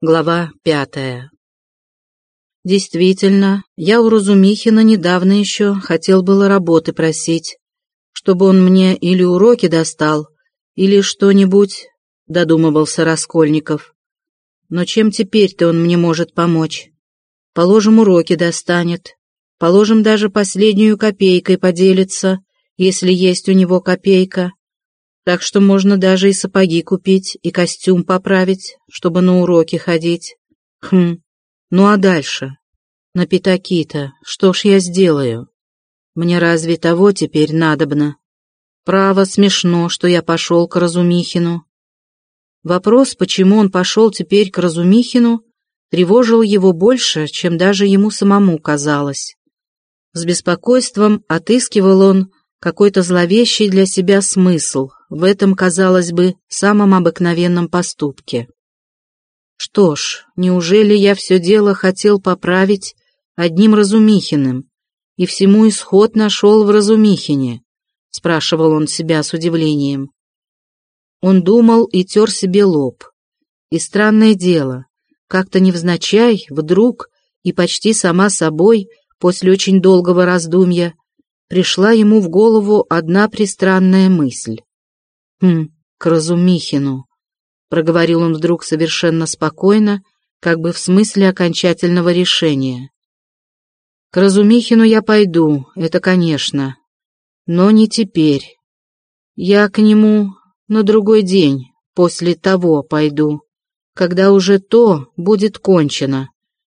Глава пятая Действительно, я у Разумихина недавно еще хотел было работы просить, чтобы он мне или уроки достал, или что-нибудь, додумывался Раскольников. Но чем теперь-то он мне может помочь? Положим, уроки достанет, положим, даже последнюю копейкой поделится, если есть у него копейка, так что можно даже и сапоги купить, и костюм поправить, чтобы на уроки ходить. Хм, ну а дальше? На пятаки-то что ж я сделаю? Мне разве того теперь надобно? Право, смешно, что я пошел к Разумихину. Вопрос, почему он пошел теперь к Разумихину, тревожил его больше, чем даже ему самому казалось. С беспокойством отыскивал он какой-то зловещий для себя смысл в этом, казалось бы, самом обыкновенном поступке. Что ж, неужели я все дело хотел поправить одним Разумихиным, и всему исход нашел в Разумихине? Спрашивал он себя с удивлением. Он думал и тер себе лоб. И странное дело, как-то невзначай, вдруг, и почти сама собой, после очень долгого раздумья, пришла ему в голову одна пристранная мысль. «Хм, к Разумихину», — проговорил он вдруг совершенно спокойно, как бы в смысле окончательного решения. «К Разумихину я пойду, это конечно, но не теперь. Я к нему на другой день, после того пойду, когда уже то будет кончено,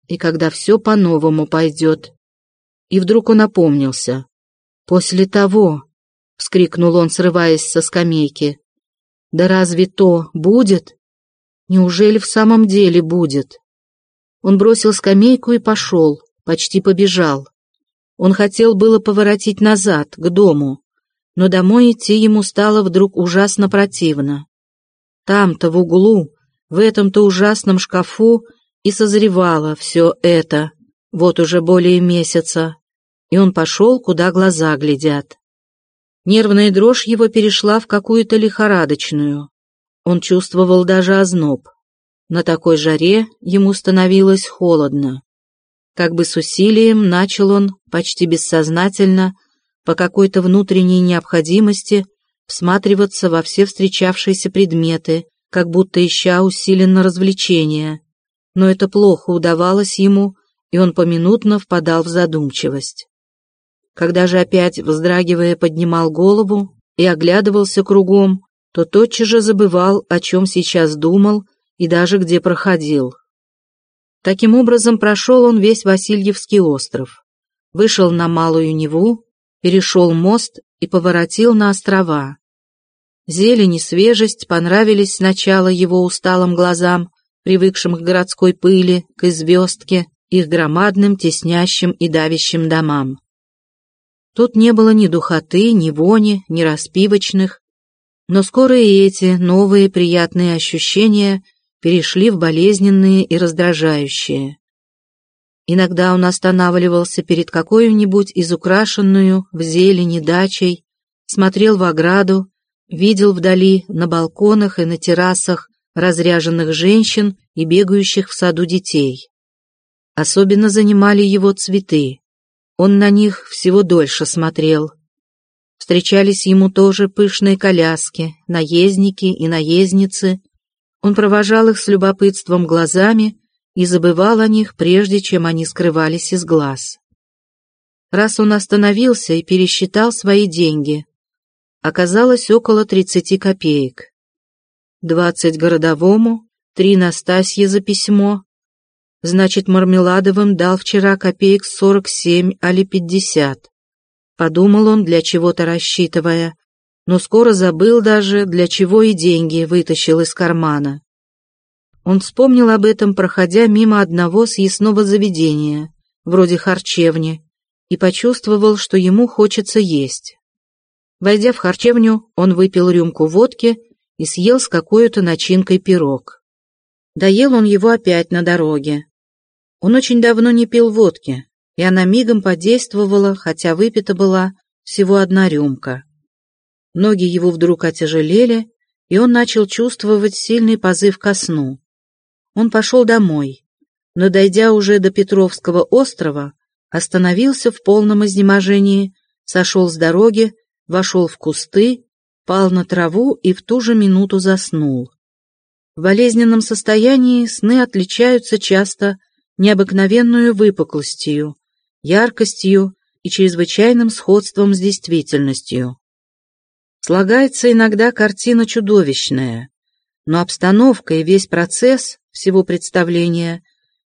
и когда все по-новому пойдет». И вдруг он опомнился. «После того», — вскрикнул он, срываясь со скамейки. «Да разве то будет? Неужели в самом деле будет?» Он бросил скамейку и пошел, почти побежал. Он хотел было поворотить назад, к дому, но домой идти ему стало вдруг ужасно противно. Там-то, в углу, в этом-то ужасном шкафу и созревало все это, вот уже более месяца и он пошел, куда глаза глядят. Нервная дрожь его перешла в какую-то лихорадочную. Он чувствовал даже озноб. На такой жаре ему становилось холодно. Как бы с усилием начал он, почти бессознательно, по какой-то внутренней необходимости, всматриваться во все встречавшиеся предметы, как будто ища усиленно развлечения. Но это плохо удавалось ему, и он поминутно впадал в задумчивость. Когда же опять, вздрагивая, поднимал голову и оглядывался кругом, то тотчас же забывал, о чем сейчас думал и даже где проходил. Таким образом прошел он весь Васильевский остров, вышел на Малую Неву, перешел мост и поворотил на острова. Зелень и свежесть понравились сначала его усталым глазам, привыкшим к городской пыли, к известке, их громадным, теснящим и давящим домам. Тут не было ни духоты, ни вони, ни распивочных, но скоро и эти новые приятные ощущения перешли в болезненные и раздражающие. Иногда он останавливался перед какой-нибудь изукрашенную в зелени дачей, смотрел в ограду, видел вдали на балконах и на террасах разряженных женщин и бегающих в саду детей. Особенно занимали его цветы. Он на них всего дольше смотрел. Встречались ему тоже пышные коляски, наездники и наездницы. Он провожал их с любопытством глазами и забывал о них, прежде чем они скрывались из глаз. Раз он остановился и пересчитал свои деньги, оказалось около тридцати копеек. Двадцать городовому, три Настасье за письмо, Значит, Мармеладовым дал вчера копеек сорок семь, али пятьдесят. Подумал он, для чего-то рассчитывая, но скоро забыл даже, для чего и деньги вытащил из кармана. Он вспомнил об этом, проходя мимо одного съестного заведения, вроде харчевни, и почувствовал, что ему хочется есть. Войдя в харчевню, он выпил рюмку водки и съел с какой-то начинкой пирог. Доел он его опять на дороге. Он очень давно не пил водки, и она мигом подействовала, хотя выпита была всего одна рюмка. Ноги его вдруг отяжелели, и он начал чувствовать сильный позыв ко сну. Он пошел домой, но, дойдя уже до Петровского острова, остановился в полном изнеможении, сошел с дороги, вошел в кусты, пал на траву и в ту же минуту заснул. В болезненном состоянии сны отличаются часто необыкновенную выпуклостью, яркостью и чрезвычайным сходством с действительностью. Слагается иногда картина чудовищная, но обстановка и весь процесс всего представления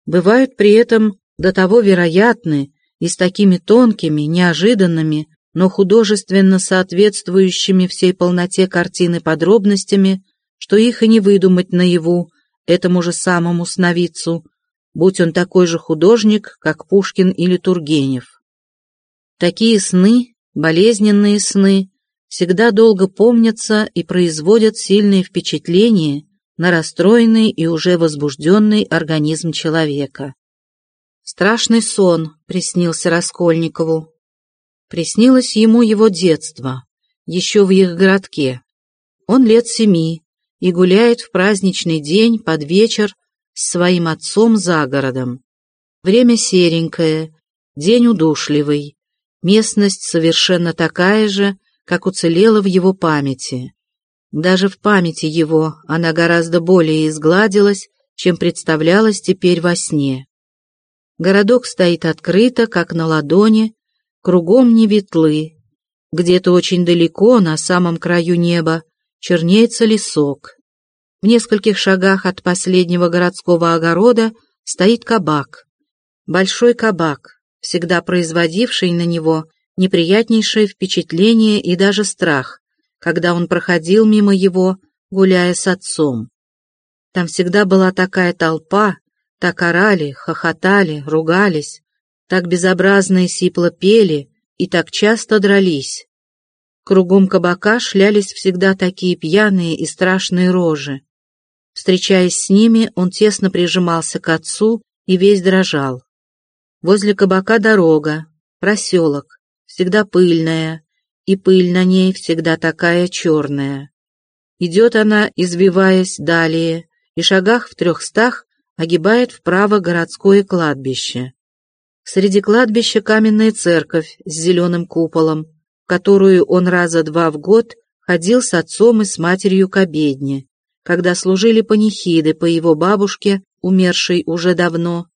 бывают при этом до того вероятны и с такими тонкими, неожиданными, но художественно соответствующими всей полноте картины подробностями, что их и не выдумать наяву этому же самому сновидцу, будь он такой же художник, как Пушкин или Тургенев. Такие сны, болезненные сны, всегда долго помнятся и производят сильные впечатления на расстроенный и уже возбужденный организм человека. Страшный сон приснился Раскольникову. Приснилось ему его детство, еще в их городке. Он лет семи и гуляет в праздничный день под вечер с своим отцом за городом. Время серенькое, день удушливый, местность совершенно такая же, как уцелела в его памяти. Даже в памяти его она гораздо более изгладилась, чем представлялась теперь во сне. Городок стоит открыто, как на ладони, кругом не ветлы. Где-то очень далеко, на самом краю неба, чернеется лесок. В нескольких шагах от последнего городского огорода стоит кабак. Большой кабак, всегда производивший на него неприятнейшее впечатление и даже страх, когда он проходил мимо его, гуляя с отцом. Там всегда была такая толпа, так орали, хохотали, ругались, так безобразно и сипло пели и так часто дрались. Кругом кабака шлялись всегда такие пьяные и страшные рожи. Встречаясь с ними, он тесно прижимался к отцу и весь дрожал. Возле кабака дорога, проселок, всегда пыльная, и пыль на ней всегда такая черная. Идет она, извиваясь далее, и шагах в трехстах огибает вправо городское кладбище. Среди кладбища каменная церковь с зеленым куполом, в которую он раза два в год ходил с отцом и с матерью к обедне когда служили панихиды по его бабушке, умершей уже давно,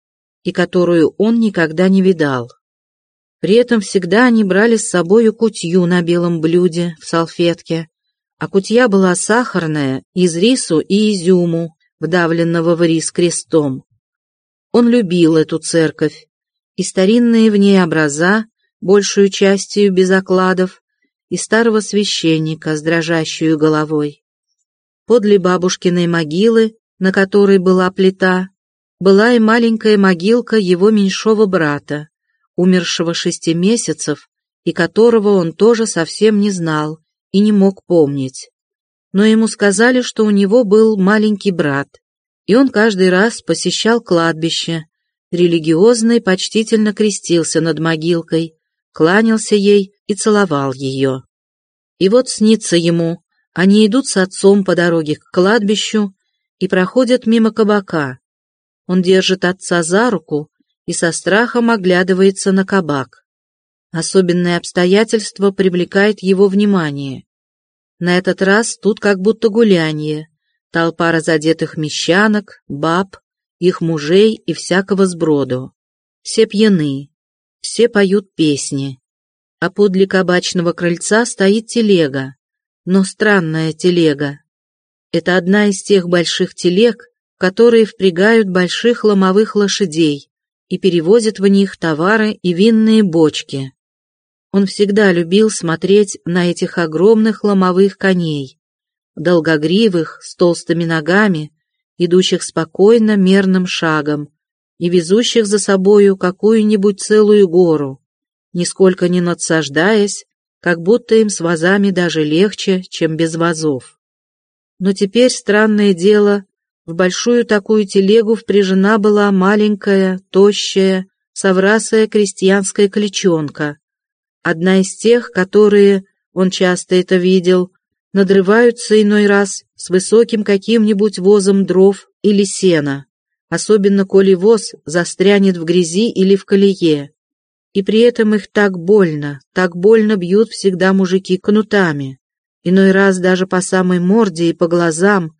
и которую он никогда не видал. При этом всегда они брали с собою кутью на белом блюде в салфетке, а кутья была сахарная, из рису и изюму, вдавленного в рис крестом. Он любил эту церковь, и старинные в ней образа, большую частью без окладов, и старого священника с дрожащей головой. Подле бабушкиной могилы, на которой была плита, была и маленькая могилка его меньшого брата, умершего шести месяцев, и которого он тоже совсем не знал и не мог помнить. Но ему сказали, что у него был маленький брат, и он каждый раз посещал кладбище, религиозно и почтительно крестился над могилкой, кланялся ей и целовал ее. И вот снится ему, они идут с отцом по дороге к кладбищу и проходят мимо кабака. Он держит отца за руку и со страхом оглядывается на кабак. Особенное обстоятельство привлекает его внимание. На этот раз тут как будто гуляние, толпа разодетых мещанок, баб, их мужей и всякого сброду. Все пьяны, все поют песни. А подле кабачного крыльца стоит телега, но странная телега. Это одна из тех больших телег, которые впрягают больших ломовых лошадей и перевозят в них товары и винные бочки. Он всегда любил смотреть на этих огромных ломовых коней, долгогривых, с толстыми ногами, идущих спокойно мерным шагом и везущих за собою какую-нибудь целую гору, нисколько не надсаждаясь как будто им с вазами даже легче, чем без вазов. Но теперь, странное дело, в большую такую телегу впряжена была маленькая, тощая, соврасая крестьянская кличонка, одна из тех, которые, он часто это видел, надрываются иной раз с высоким каким-нибудь возом дров или сена, особенно коли воз застрянет в грязи или в колее. И при этом их так больно, так больно бьют всегда мужики кнутами, иной раз даже по самой морде и по глазам,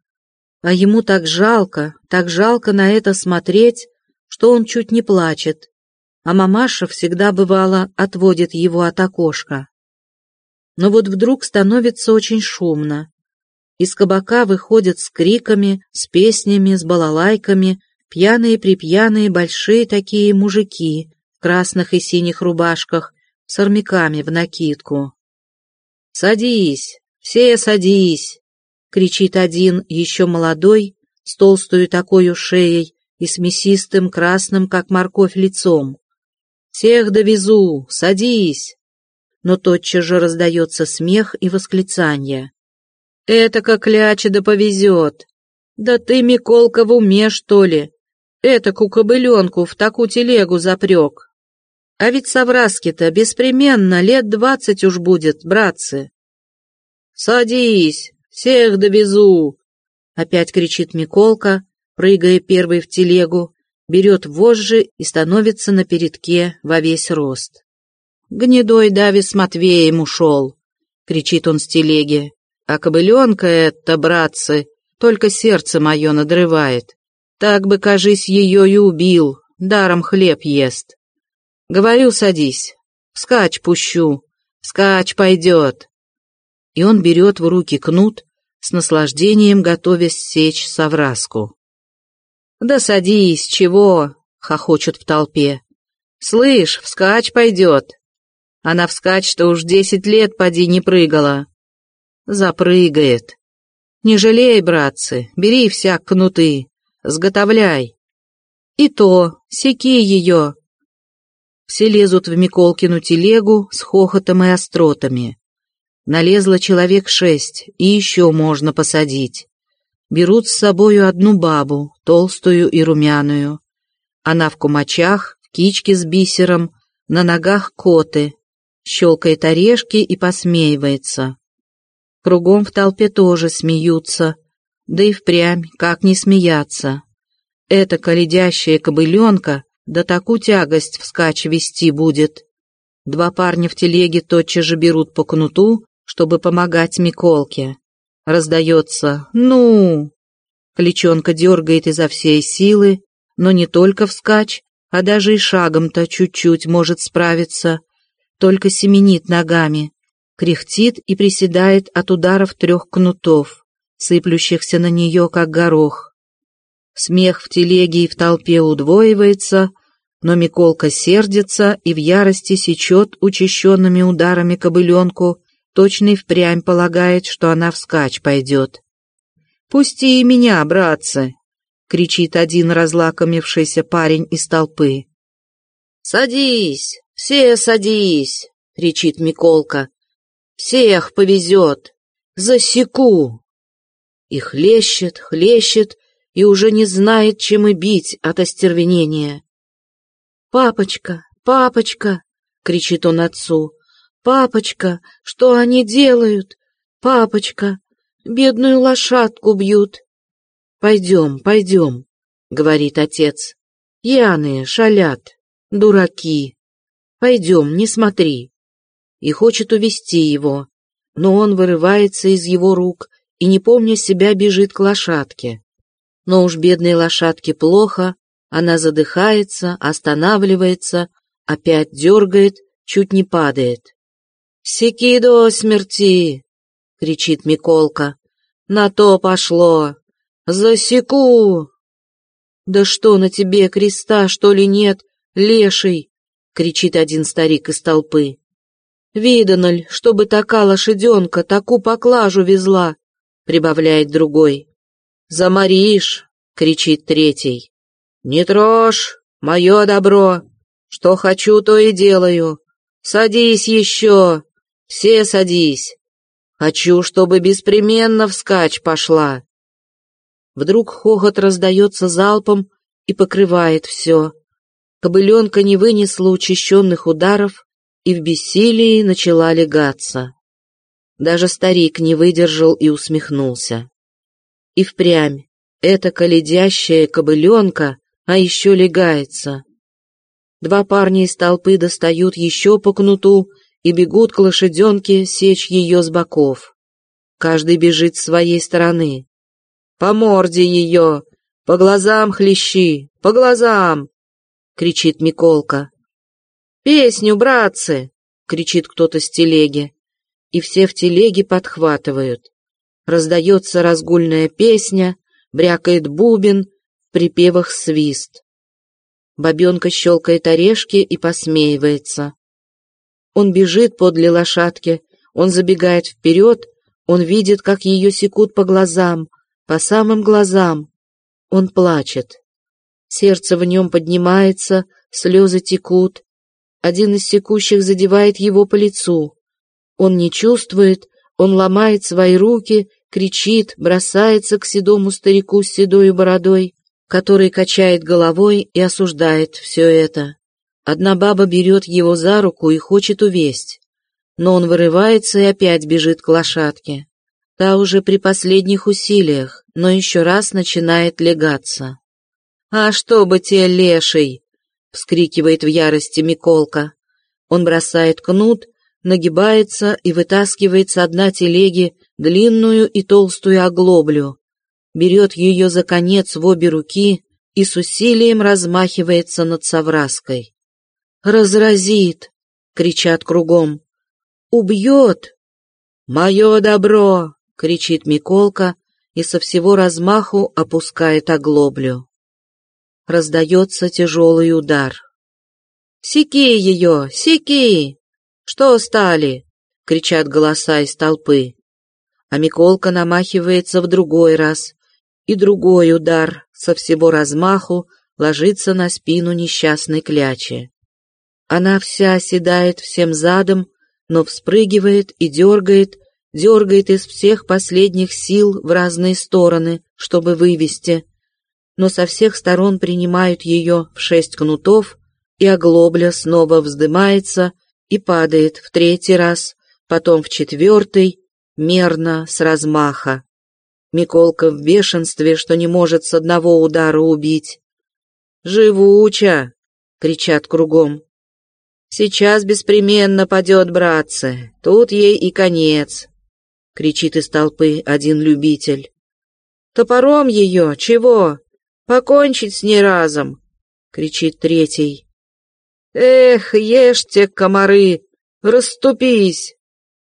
а ему так жалко, так жалко на это смотреть, что он чуть не плачет, а мамаша всегда бывало отводит его от окошка. Но вот вдруг становится очень шумно. Из кабака выходят с криками, с песнями, с балалайками, пьяные-припьяные большие такие мужики красных и синих рубашках, с армяками в накидку. «Садись, все садись!» — кричит один, еще молодой, с толстую такой шеей и с мясистым красным, как морковь, лицом. «Всех довезу! Садись!» Но тотчас же раздается смех и восклицание. «Это как кляча да повезет! Да ты, Миколка, в уме, что ли? Это кукобыленку в такую телегу запрек! А ведь совраски-то беспременно лет двадцать уж будет, братцы!» «Садись! Всех довезу!» Опять кричит Миколка, прыгая первый в телегу, берет вожжи и становится на передке во весь рост. «Гнедой Дави с Матвеем ушел!» — кричит он с телеги. «А кобыленка это, братцы, только сердце мое надрывает. Так бы, кажись, ее и убил, даром хлеб ест. Говорю, садись, вскачь пущу, вскачь пойдет». И он берет в руки кнут, с наслаждением готовясь сечь совраску. «Да садись, чего?» — хохочут в толпе. «Слышь, вскачь пойдет!» Она вскачь-то уж десять лет поди не прыгала. Запрыгает. Не жалей, братцы, бери всяк кнуты, сготовляй. И то, секи ее. Все лезут в Миколкину телегу с хохотом и остротами. Налезло человек шесть, и еще можно посадить. Берут с собою одну бабу, толстую и румяную. Она в кумачах, в кичке с бисером, на ногах коты, щелкает орешки и посмеивается. Кругом в толпе тоже смеются, да и впрямь, как не смеяться. Эта коледящая кобыленка да такую тягость вскачь вести будет. Два парня в телеге тотчас же берут по кнуту, чтобы помогать Миколке. Раздается «Ну!». Кличонка дергает изо всей силы, но не только вскачь, а даже и шагом-то чуть-чуть может справиться, только семенит ногами, кряхтит и приседает от ударов трех кнутов, сыплющихся на нее, как горох. Смех в телеге и в толпе удвоивается, но Миколка сердится и в ярости сечет учащенными ударами кобыленку, точно и впрямь полагает, что она вскачь пойдет. «Пусти и меня, братцы!» — кричит один разлакомившийся парень из толпы. «Садись! Все садись!» — кричит Миколка. «Всех повезет! Засеку!» И хлещет, хлещет, и уже не знает, чем и бить от остервенения. «Папочка, папочка!» — кричит он отцу. «Папочка, что они делают? Папочка, бедную лошадку бьют!» «Пойдем, пойдем», — говорит отец. «Яные, шалят, дураки. Пойдем, не смотри». И хочет увести его, но он вырывается из его рук и, не помня себя, бежит к лошадке. Но уж бедной лошадке плохо, она задыхается, останавливается, опять дергает, чуть не падает. «Секи до смерти!» — кричит Миколка. «На то пошло! Засеку!» «Да что на тебе, креста, что ли, нет, леший?» — кричит один старик из толпы. «Видано чтобы такая лошаденка таку поклажу везла!» — прибавляет другой. «Заморишь!» — кричит третий. «Не трожь! Мое добро! Что хочу, то и делаю! Садись еще! Все садись! Хочу, чтобы беспременно вскачь пошла!» Вдруг хохот раздается залпом и покрывает все. Кобыленка не вынесла учащенных ударов и в бессилии начала легаться. Даже старик не выдержал и усмехнулся. И впрямь, эта коледящая кобыленка а еще легается. Два парня из толпы достают еще по кнуту и бегут к лошаденке сечь ее с боков. Каждый бежит с своей стороны. «По морде ее! По глазам хлещи! По глазам!» — кричит Миколка. «Песню, братцы!» — кричит кто-то с телеги. И все в телеге подхватывают. Раздается разгульная песня, брякает бубен, припевах свист. Бабенка щелкает орешки и посмеивается. Он бежит подле лошадки, он забегает вперед, он видит, как ее секут по глазам, по самым глазам. Он плачет. Сердце в нем поднимается, слезы текут. Один из секущих задевает его по лицу. Он не чувствует, он ломает свои руки, кричит, бросается к седому старику с седой бородой, который качает головой и осуждает все это. Одна баба берет его за руку и хочет увесть, но он вырывается и опять бежит к лошадке. Та уже при последних усилиях, но еще раз начинает легаться. «А что бы тебе, леший!» — вскрикивает в ярости Миколка. Он бросает кнут нагибается и вытаскивает с дна телеги длинную и толстую оглоблю, берет ее за конец в обе руки и с усилием размахивается над Савраской. «Разразит!» — кричат кругом. «Убьет!» «Мое добро!» — кричит Миколка и со всего размаху опускает оглоблю. Раздается тяжелый удар. «Секи ее! Секи!» «Что стали?» — кричат голоса из толпы. А Миколка намахивается в другой раз, и другой удар со всего размаху ложится на спину несчастной клячи. Она вся оседает всем задом, но вспрыгивает и дергает, дергает из всех последних сил в разные стороны, чтобы вывести, но со всех сторон принимают ее в шесть кнутов, и оглобля снова вздымается, и падает в третий раз, потом в четвертый, мерно, с размаха. Миколка в бешенстве, что не может с одного удара убить. «Живуча!» — кричат кругом. «Сейчас беспременно падет, братцы, тут ей и конец!» — кричит из толпы один любитель. «Топором ее, чего? Покончить с ней разом!» — кричит третий. «Эх, ешьте, комары! Раступись!»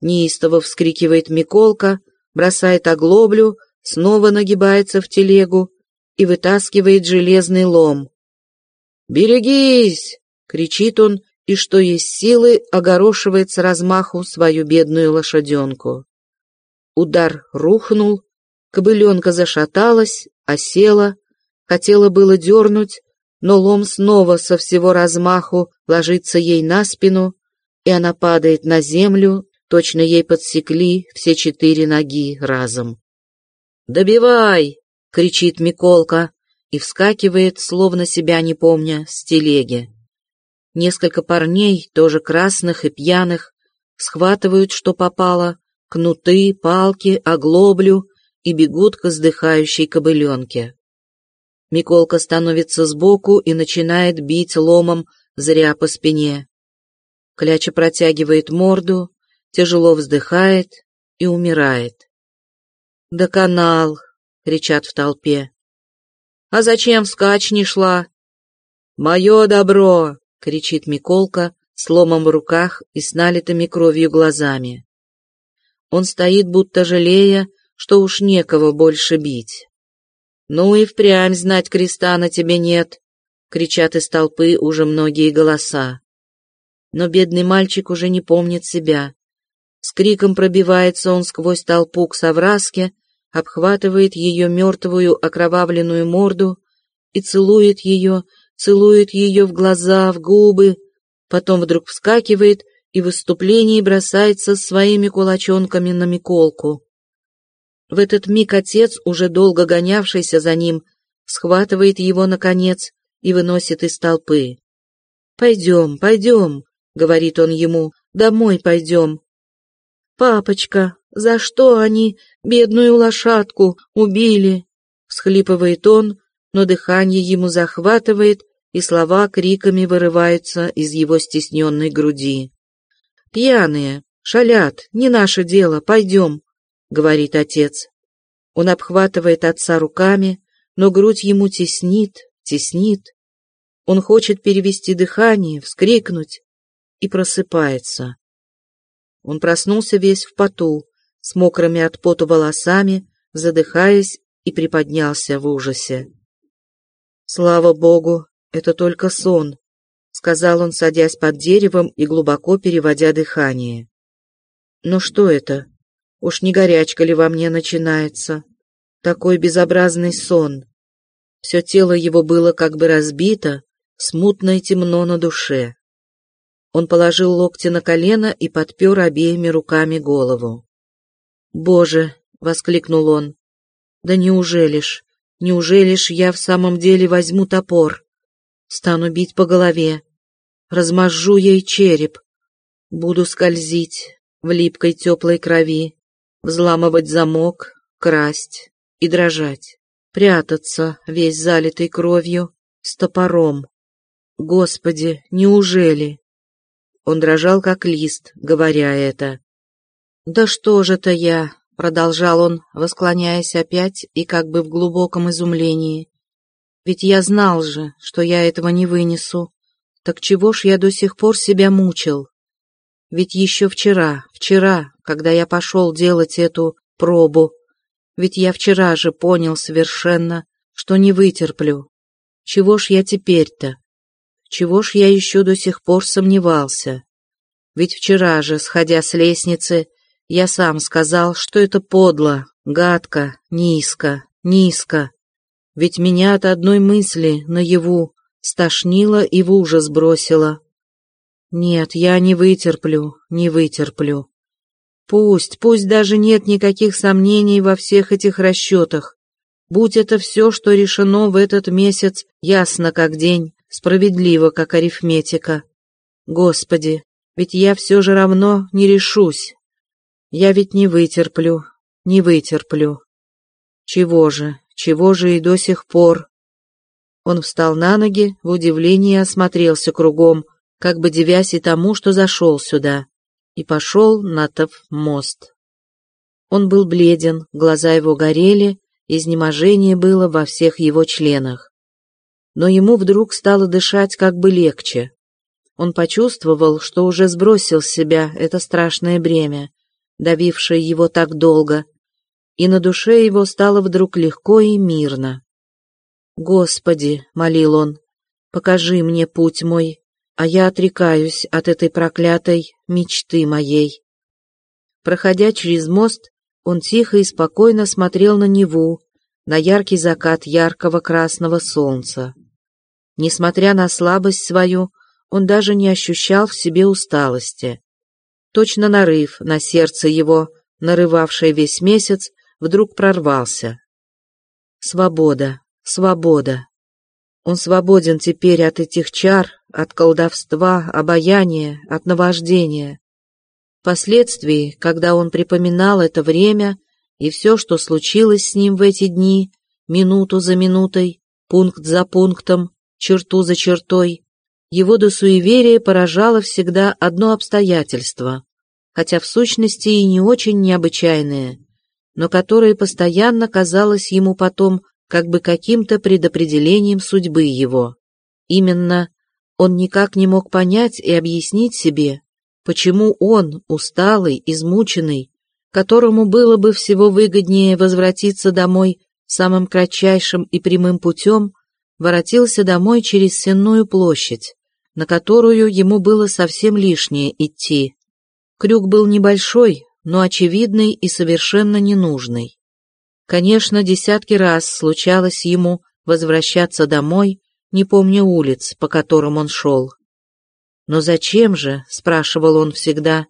Неистово вскрикивает Миколка, бросает оглоблю, снова нагибается в телегу и вытаскивает железный лом. «Берегись!» — кричит он, и что есть силы, огорошивает с размаху свою бедную лошаденку. Удар рухнул, кобыленка зашаталась, осела, хотела было дернуть, но лом снова со всего размаху ложится ей на спину, и она падает на землю, точно ей подсекли все четыре ноги разом. «Добивай!» — кричит Миколка и вскакивает, словно себя не помня, с телеги. Несколько парней, тоже красных и пьяных, схватывают, что попало, кнуты, палки, оглоблю и бегут к издыхающей кобыленке. Миколка становится сбоку и начинает бить ломом зря по спине. Кляча протягивает морду, тяжело вздыхает и умирает. «Да канал!» — кричат в толпе. «А зачем вскачь не шла?» «Мое добро!» — кричит Миколка с ломом в руках и с налитыми кровью глазами. Он стоит, будто жалея, что уж некого больше бить. «Ну и впрямь знать креста на тебе нет!» — кричат из толпы уже многие голоса. Но бедный мальчик уже не помнит себя. С криком пробивается он сквозь толпу к совраске, обхватывает ее мертвую окровавленную морду и целует ее, целует ее в глаза, в губы, потом вдруг вскакивает и в выступлении бросается своими кулачонками на Миколку. В этот миг отец, уже долго гонявшийся за ним, схватывает его, наконец, и выносит из толпы. «Пойдем, пойдем», — говорит он ему, — «домой пойдем». «Папочка, за что они бедную лошадку убили?» — всхлипывает он, но дыхание ему захватывает, и слова криками вырываются из его стесненной груди. «Пьяные, шалят, не наше дело, пойдем», — говорит отец. Он обхватывает отца руками, но грудь ему теснит, теснит. Он хочет перевести дыхание, вскрикнуть, и просыпается. Он проснулся весь в поту, с мокрыми от пота волосами, задыхаясь, и приподнялся в ужасе. «Слава Богу, это только сон», — сказал он, садясь под деревом и глубоко переводя дыхание. «Но что это? Уж не горячка ли во мне начинается? Такой безобразный сон. Все тело его было как бы разбито, смутно и темно на душе. Он положил локти на колено и подпер обеими руками голову. «Боже!» — воскликнул он. «Да неужели ж, неужели ж я в самом деле возьму топор? Стану бить по голове, размажу ей череп, буду скользить в липкой теплой крови, взламывать замок, красть и дрожать, прятаться, весь залитый кровью, с топором. Господи, неужели?» Он дрожал, как лист, говоря это. «Да что же это я?» — продолжал он, восклоняясь опять и как бы в глубоком изумлении. «Ведь я знал же, что я этого не вынесу. Так чего ж я до сих пор себя мучил? Ведь еще вчера, вчера, когда я пошел делать эту пробу, ведь я вчера же понял совершенно, что не вытерплю. Чего ж я теперь-то? Чего ж я еще до сих пор сомневался? Ведь вчера же, сходя с лестницы, я сам сказал, что это подло, гадко, низко, низко. Ведь меня от одной мысли наяву стошнило и в ужас бросило. Нет, я не вытерплю, не вытерплю. Пусть, пусть даже нет никаких сомнений во всех этих расчетах. Будь это все, что решено в этот месяц, ясно как день, справедливо, как арифметика. Господи, ведь я все же равно не решусь. Я ведь не вытерплю, не вытерплю. Чего же, чего же и до сих пор? Он встал на ноги, в удивлении осмотрелся кругом, как бы девясь и тому, что зашел сюда, и пошел на Тов мост. Он был бледен, глаза его горели, изнеможение было во всех его членах но ему вдруг стало дышать как бы легче. Он почувствовал, что уже сбросил с себя это страшное бремя, давившее его так долго, и на душе его стало вдруг легко и мирно. «Господи!» — молил он, — «покажи мне путь мой, а я отрекаюсь от этой проклятой мечты моей». Проходя через мост, он тихо и спокойно смотрел на Неву, на яркий закат яркого красного солнца. Несмотря на слабость свою, он даже не ощущал в себе усталости. Точно нарыв на сердце его, нарывавший весь месяц, вдруг прорвался. Свобода, свобода. Он свободен теперь от этих чар, от колдовства, обаяния, от наваждения. Впоследствии, когда он припоминал это время и все, что случилось с ним в эти дни, минуту за минутой, пункт за пунктом, черту за чертой, его до суеверия поражало всегда одно обстоятельство, хотя в сущности и не очень необычайное, но которое постоянно казалось ему потом как бы каким-то предопределением судьбы его. Именно он никак не мог понять и объяснить себе, почему он, усталый, измученный, которому было бы всего выгоднее возвратиться домой самым кратчайшим и прямым путем, воротился домой через Сенную площадь, на которую ему было совсем лишнее идти. Крюк был небольшой, но очевидный и совершенно ненужный. Конечно, десятки раз случалось ему возвращаться домой, не помня улиц, по которым он шел. «Но зачем же?» — спрашивал он всегда.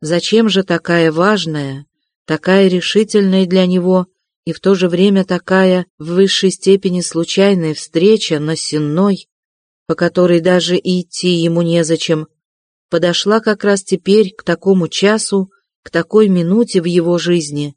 «Зачем же такая важная, такая решительная для него и в то же время такая в высшей степени случайная встреча на Сенной, по которой даже и идти ему незачем, подошла как раз теперь к такому часу, к такой минуте в его жизни,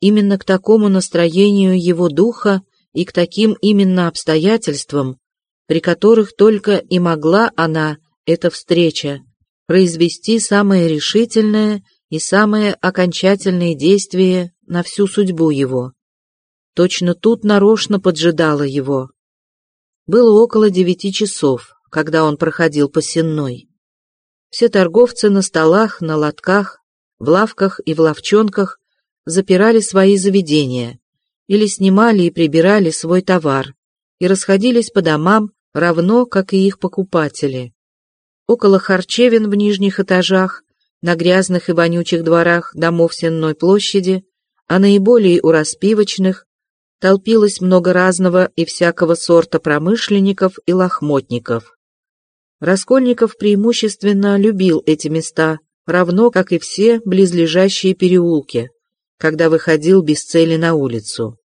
именно к такому настроению его духа и к таким именно обстоятельствам, при которых только и могла она, эта встреча, произвести самое решительное и самое окончательное действие на всю судьбу его. Точно тут нарочно поджидала его. Было около девяти часов, когда он проходил по Сенной. Все торговцы на столах, на лотках, в лавках и в ловчонках запирали свои заведения или снимали и прибирали свой товар и расходились по домам, равно как и их покупатели. Около харчевин в нижних этажах, на грязных и вонючих дворах домов Сенной площади, а наиболее у распивочных, толпилось много разного и всякого сорта промышленников и лохмотников. Раскольников преимущественно любил эти места, равно как и все близлежащие переулки, когда выходил без цели на улицу.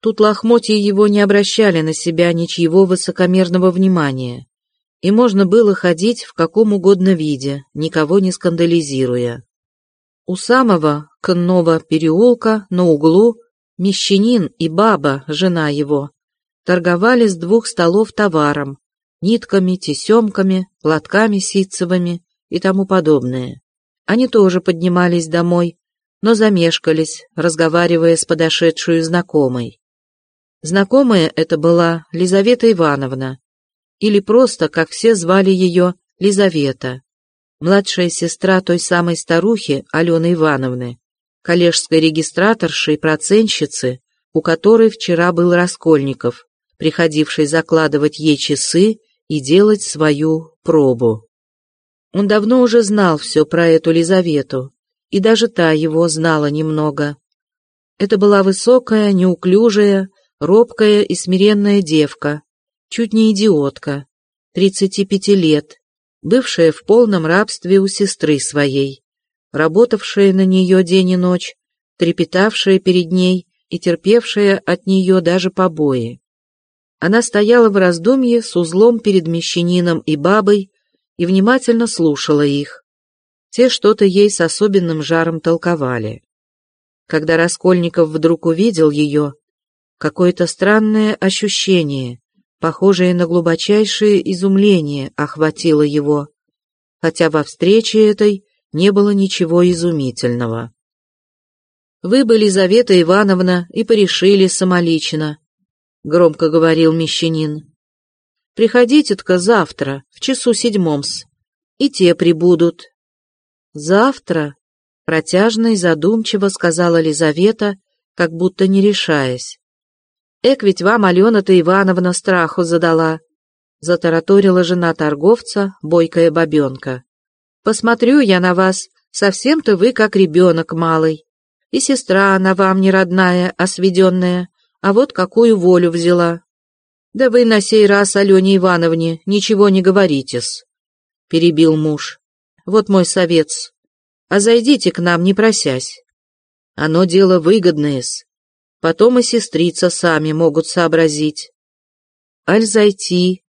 Тут лохмотья его не обращали на себя ничьего высокомерного внимания, и можно было ходить в каком угодно виде, никого не скандализируя. У самого конного переулка на углу Мещанин и баба, жена его, торговали с двух столов товаром, нитками, тесемками, платками ситцевыми и тому подобное. Они тоже поднимались домой, но замешкались, разговаривая с подошедшую знакомой. Знакомая это была Лизавета Ивановна, или просто, как все звали ее, Лизавета, младшая сестра той самой старухи Алены Ивановны, коллежской регистраторши и процентщицы, у которой вчера был Раскольников, приходивший закладывать ей часы и делать свою пробу. Он давно уже знал все про эту Лизавету, и даже та его знала немного. Это была высокая, неуклюжая, робкая и смиренная девка, чуть не идиотка, тридцати пяти лет, бывшая в полном рабстве у сестры своей, работавшая на нее день и ночь, трепетавшая перед ней и терпевшая от нее даже побои. Она стояла в раздумье с узлом перед мещанином и бабой и внимательно слушала их. Те что-то ей с особенным жаром толковали. Когда Раскольников вдруг увидел ее, какое-то странное ощущение, похожее на глубочайшее изумление, охватило его, хотя во встрече этой не было ничего изумительного. «Вы бы, Лизавета Ивановна, и порешили самолично», — громко говорил мещанин. «Приходите-тка завтра, в часу седьмом-с, и те прибудут». «Завтра?» — протяжно и задумчиво сказала Лизавета, как будто не решаясь. «Эк ведь вам Алена-то Ивановна страху задала», — затараторила жена торговца, бойкая бабенка. Посмотрю я на вас, совсем-то вы как ребенок малый. И сестра она вам не родная, а сведенная, а вот какую волю взяла. Да вы на сей раз Алене Ивановне ничего не говоритесь, — перебил муж. Вот мой совет. А зайдите к нам, не просясь. Оно дело выгодное-с. Потом и сестрица сами могут сообразить. Аль зайти.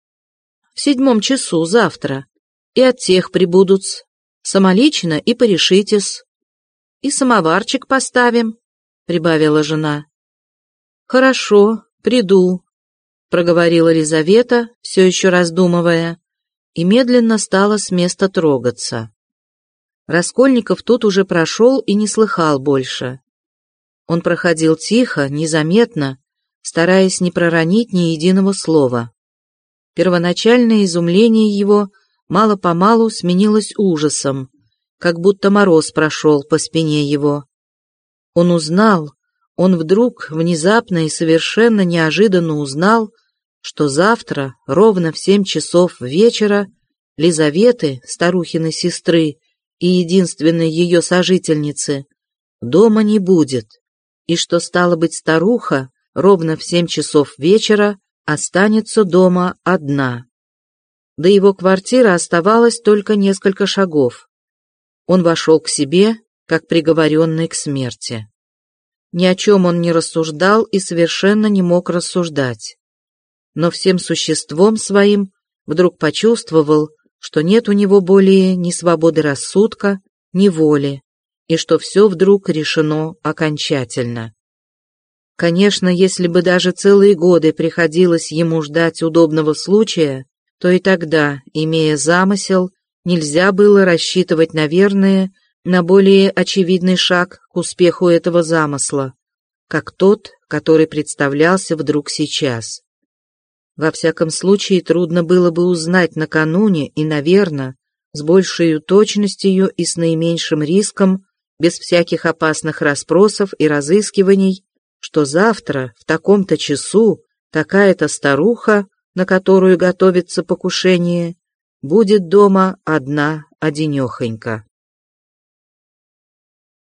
В седьмом часу завтра и от тех прибудут, самолично и порешитесь. И самоварчик поставим, — прибавила жена. Хорошо, приду, — проговорила Лизавета, все еще раздумывая, и медленно стала с места трогаться. Раскольников тут уже прошел и не слыхал больше. Он проходил тихо, незаметно, стараясь не проронить ни единого слова. Первоначальное изумление его мало-помалу сменилось ужасом, как будто мороз прошел по спине его. Он узнал, он вдруг, внезапно и совершенно неожиданно узнал, что завтра, ровно в семь часов вечера, Лизаветы, старухиной сестры и единственной ее сожительницы, дома не будет, и что, стало быть, старуха ровно в семь часов вечера останется дома одна. До его квартиры оставалось только несколько шагов. Он вошел к себе, как приговоренный к смерти. Ни о чем он не рассуждал и совершенно не мог рассуждать. Но всем существом своим вдруг почувствовал, что нет у него более ни свободы рассудка, ни воли, и что все вдруг решено окончательно. Конечно, если бы даже целые годы приходилось ему ждать удобного случая, то и тогда, имея замысел, нельзя было рассчитывать, наверное, на более очевидный шаг к успеху этого замысла, как тот, который представлялся вдруг сейчас. Во всяком случае, трудно было бы узнать накануне и, наверное, с большей точностью и с наименьшим риском, без всяких опасных расспросов и разыскиваний, что завтра, в таком-то часу, такая-то старуха, на которую готовится покушение, будет дома одна одинехонька.